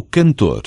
o cantor.